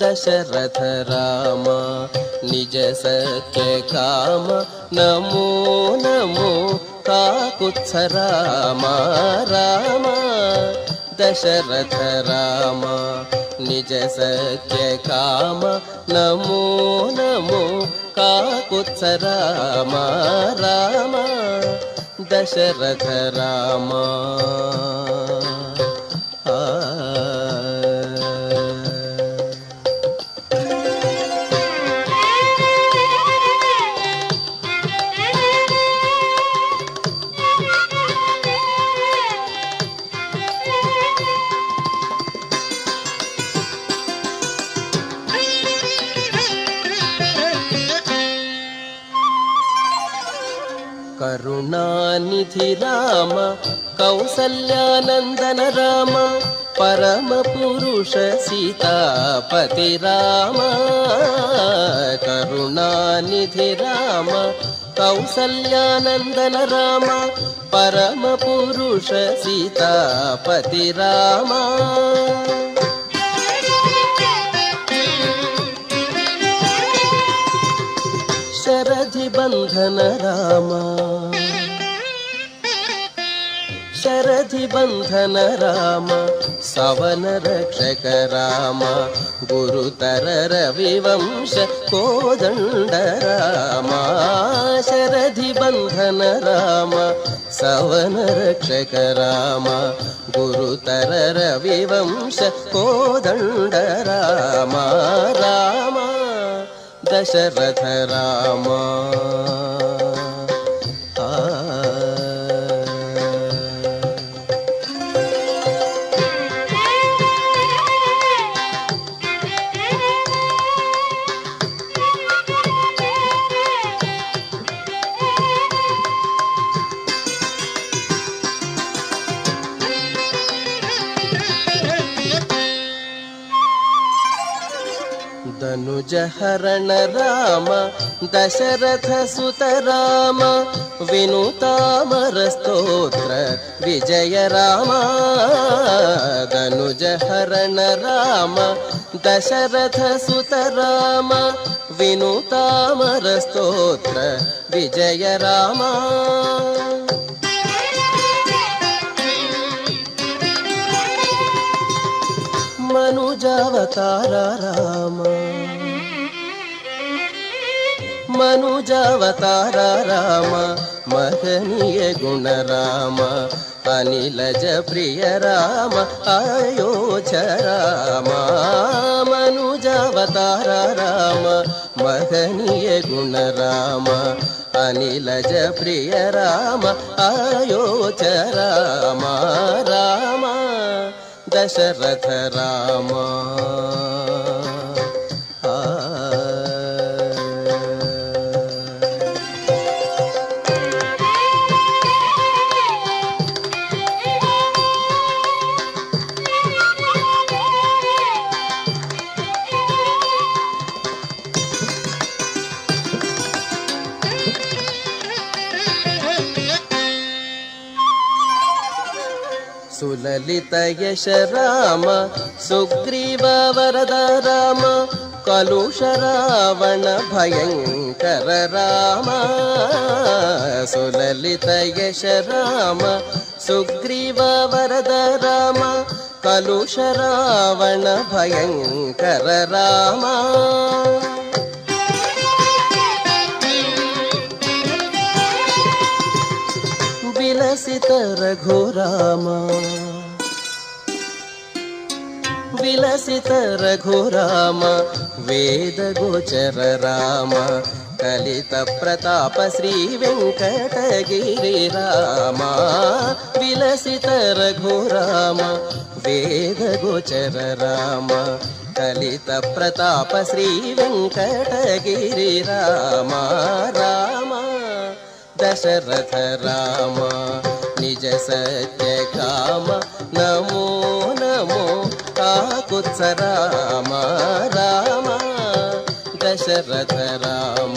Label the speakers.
Speaker 1: दशरथ राम निज सत्य काम नमो नमो काकुत्स राम राम दशरथ राम निज सत्य काम नमो नमो काकुत्स राम राम दशरथ राम करुणानिधि राम कौसल्यानन्दन राम परमपुरुष सीतापति राम। करुणानिधि राम कौसल्यानन्दन राम परमपुरुष सीतापति राम बन्धन राम शरधि बन्धन राम सवन रक्षक राम गुरुतर रविवंश कोदण्ड राम। शरधि बन्धन राम सवन रक्षक राम गुरुतर रविवंश कोदण्ड राम राम दशरथ राम धनुजहरण राम दशरथ सुत राम विनुतामरस्तोत्र विजय राम धनुजहरण राम दशरथ सुत राम विनुतामरस्तोत्र विजय राम मनुजावतार राम मनुजावतार राम महनीय गुण राम अनिलज प्रिय राम अयोच राम मनुजावतार राम महनीय गुण राम अनिलज प्रिय राम अयोच राम राम दशरथ राम सुललित यश राम सुग्रीव वरद राम कलुष रावण भयङ्कर राम। सुललित यश राम सुग्रीव वरद राम कलुष रावण भयङ्कर राम విలసిత రఘురామ. విలసిత రఘురామ వేద గోచర రామ. కలిత ప్రతాప శ్రీ వెంకటగిరి రామ. విలసిత రఘురామ వేద గోచర రామ. కలిత ప్రతాప శ్రీ వెంకటగిరి రామ. రామ दशरथ राम। काम। नमो नमो काकुत्स राम। राम दशरथ राम